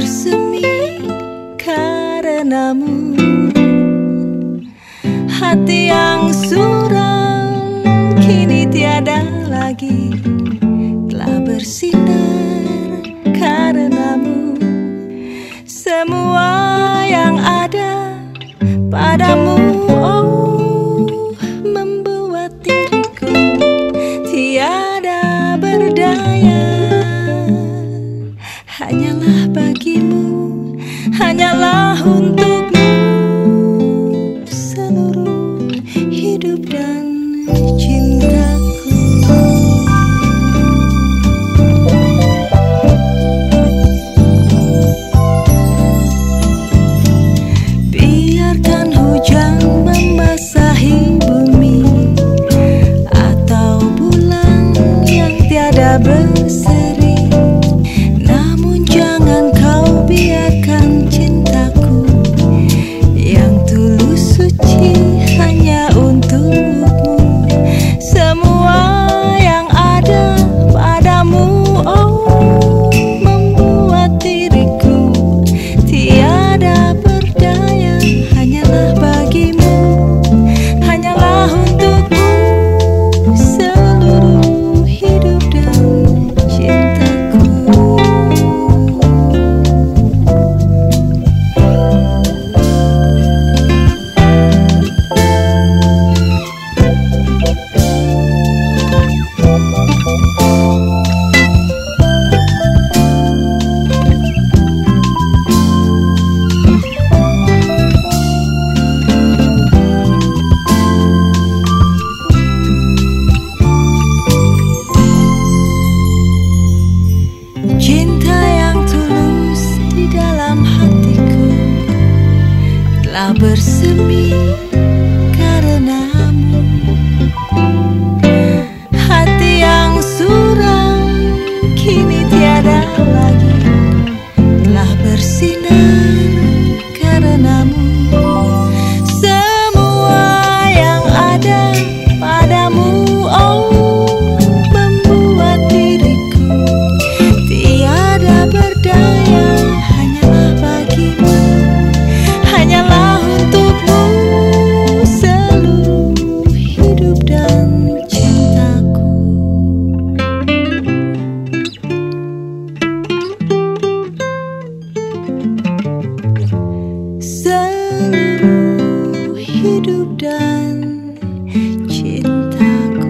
bersemi karenamu. Hati yang suram kini tiada lagi telah bersinar karenamu. Semua yang ada padamu, dan cintaku. Biarkan hujan membasahi bumi atau bulan yang tiada bersih. Telah bersemi seluruh hidup dan cintaku.